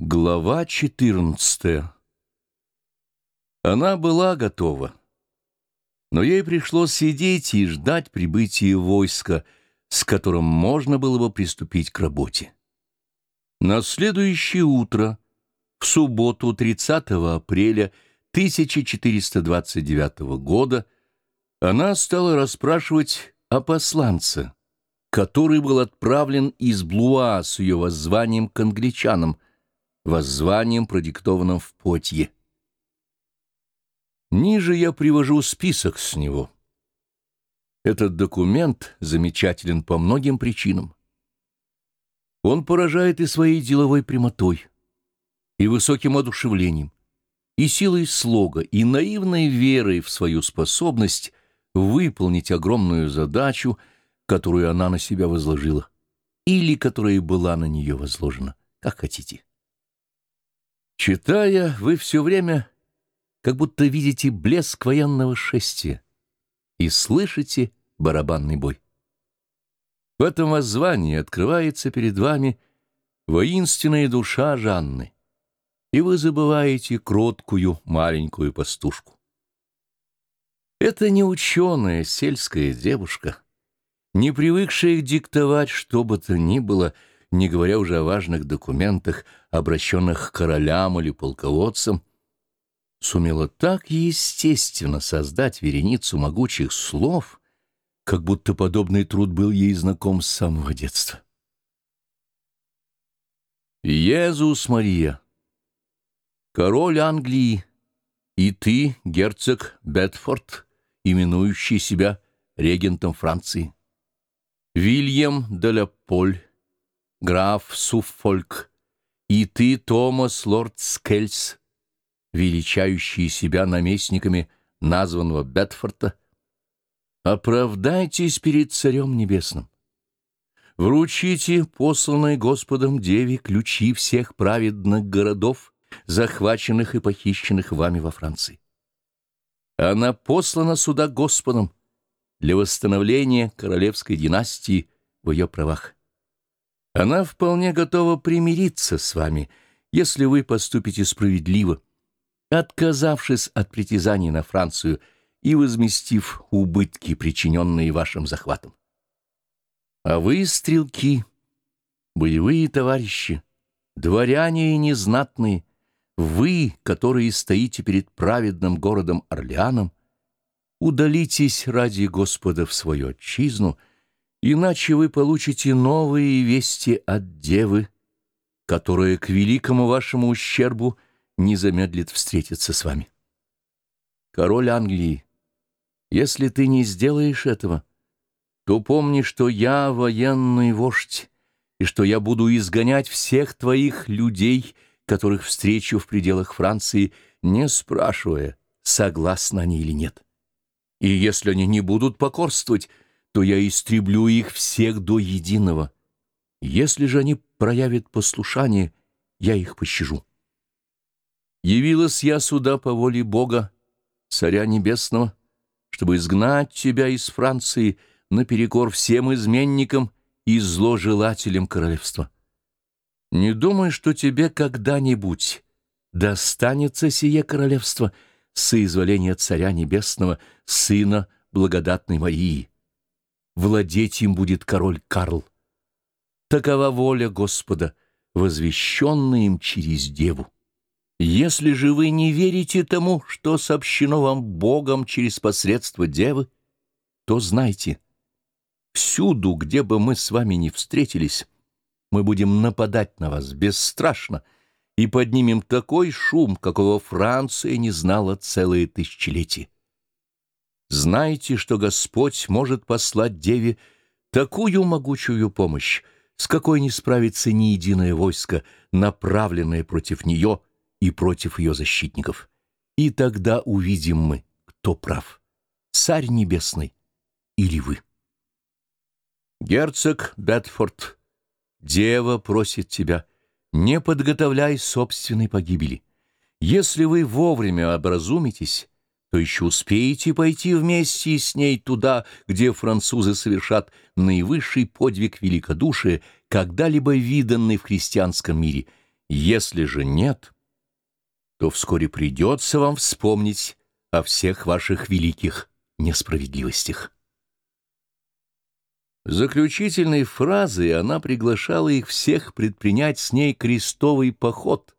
Глава 14 Она была готова, но ей пришлось сидеть и ждать прибытия войска, с которым можно было бы приступить к работе. На следующее утро, в субботу 30 апреля 1429 года, она стала расспрашивать о посланце, который был отправлен из Блуа с ее воззванием к англичанам, воззванием, продиктованным в Потье. Ниже я привожу список с него. Этот документ замечателен по многим причинам. Он поражает и своей деловой прямотой, и высоким одушевлением, и силой слога, и наивной верой в свою способность выполнить огромную задачу, которую она на себя возложила, или которая была на нее возложена, как хотите. Читая, вы все время как будто видите блеск военного шествия и слышите барабанный бой. В этом воззвании открывается перед вами воинственная душа Жанны, и вы забываете кроткую маленькую пастушку. Это не ученая сельская девушка, не привыкшая диктовать что бы то ни было, не говоря уже о важных документах, обращенных к королям или полководцам, сумела так естественно создать вереницу могучих слов, как будто подобный труд был ей знаком с самого детства. Иисус Мария, король Англии, и ты, герцог Бетфорд, именующий себя регентом Франции. Вильям де ла Поль, граф Суффольк, и ты, Томас Лорд Скельс, величающие себя наместниками названного Бетфорта, оправдайтесь перед Царем Небесным. Вручите посланной Господом Деве ключи всех праведных городов, захваченных и похищенных вами во Франции. Она послана сюда Господом для восстановления королевской династии в ее правах. Она вполне готова примириться с вами, если вы поступите справедливо, отказавшись от притязаний на Францию и возместив убытки, причиненные вашим захватом. А вы, стрелки, боевые товарищи, дворяне и незнатные, вы, которые стоите перед праведным городом Орлеаном, удалитесь ради Господа в свою отчизну, иначе вы получите новые вести от Девы, которая к великому вашему ущербу не замедлит встретиться с вами. Король Англии, если ты не сделаешь этого, то помни, что я военный вождь, и что я буду изгонять всех твоих людей — которых встречу в пределах Франции, не спрашивая, согласны они или нет. И если они не будут покорствовать, то я истреблю их всех до единого. Если же они проявят послушание, я их пощажу. Явилась я сюда по воле Бога, Царя Небесного, чтобы изгнать тебя из Франции наперекор всем изменникам и зложелателям королевства. Не думай, что тебе когда-нибудь достанется сие королевство соизволения Царя Небесного, Сына Благодатной Марии. Владеть им будет король Карл. Такова воля Господа, возвещенная им через Деву. Если же вы не верите тому, что сообщено вам Богом через посредство Девы, то знайте, всюду, где бы мы с вами не встретились, мы будем нападать на вас бесстрашно и поднимем такой шум, какого Франция не знала целые тысячелетия. Знайте, что Господь может послать Деве такую могучую помощь, с какой не справится ни единое войско, направленное против нее и против ее защитников. И тогда увидим мы, кто прав, Царь Небесный или вы. Герцог Бетфорд Дева просит тебя, не подготовляй собственной погибели. Если вы вовремя образумитесь, то еще успеете пойти вместе с ней туда, где французы совершат наивысший подвиг великодушия, когда-либо виданный в христианском мире, Если же нет, то вскоре придется вам вспомнить о всех ваших великих несправедливостях. Заключительной фразой она приглашала их всех предпринять с ней крестовый поход,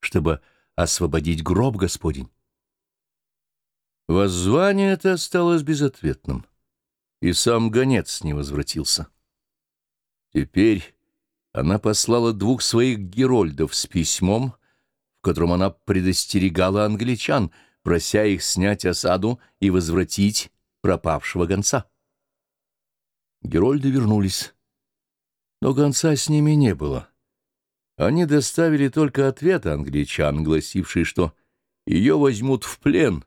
чтобы освободить гроб Господень. Воззвание это осталось безответным, и сам гонец не возвратился. Теперь она послала двух своих герольдов с письмом, в котором она предостерегала англичан, прося их снять осаду и возвратить пропавшего гонца. Герольды вернулись, но гонца с ними не было. Они доставили только ответ англичан, гласивший, что ее возьмут в плен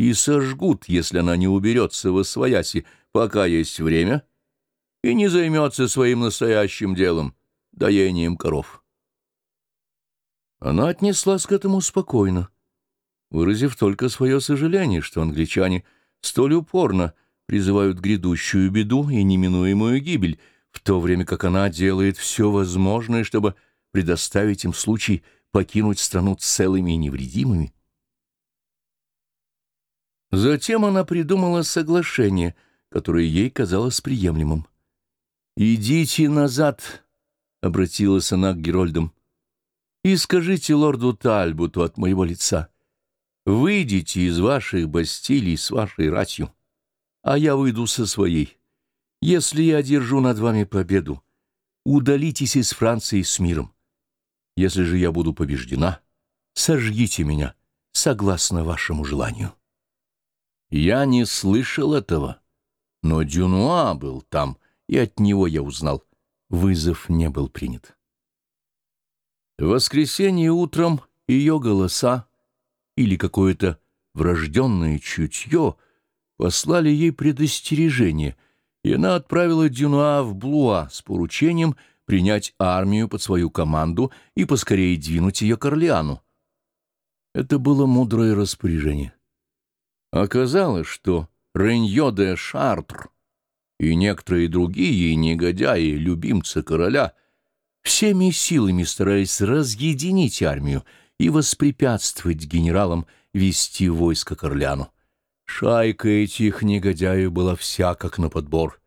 и сожгут, если она не уберется во свояси, пока есть время, и не займется своим настоящим делом — доением коров. Она отнеслась к этому спокойно, выразив только свое сожаление, что англичане столь упорно призывают грядущую беду и неминуемую гибель, в то время как она делает все возможное, чтобы предоставить им случай покинуть страну целыми и невредимыми. Затем она придумала соглашение, которое ей казалось приемлемым. «Идите назад», — обратилась она к Герольдам, — «и скажите лорду Тальбуту от моего лица, выйдите из ваших бастилий с вашей ратью, а я выйду со своей. Если я одержу над вами победу, удалитесь из Франции с миром. Если же я буду побеждена, сожгите меня, согласно вашему желанию». Я не слышал этого, но Дюнуа был там, и от него я узнал. Вызов не был принят. В воскресенье утром ее голоса или какое-то врожденное чутье послали ей предостережение, и она отправила Дюнуа в Блуа с поручением принять армию под свою команду и поскорее двинуть ее к Орлеану. Это было мудрое распоряжение. Оказалось, что Реньо де Шартр и некоторые другие негодяи, любимцы короля, всеми силами старались разъединить армию и воспрепятствовать генералам вести войско к Орлеану. Шайка этих негодяев была вся как на подбор.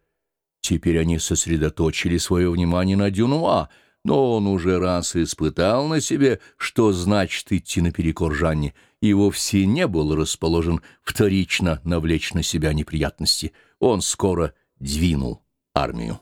Теперь они сосредоточили свое внимание на Дюнуа — но он уже раз испытал на себе, что значит идти наперекор Жанне, и вовсе не был расположен вторично навлечь на себя неприятности. Он скоро двинул армию.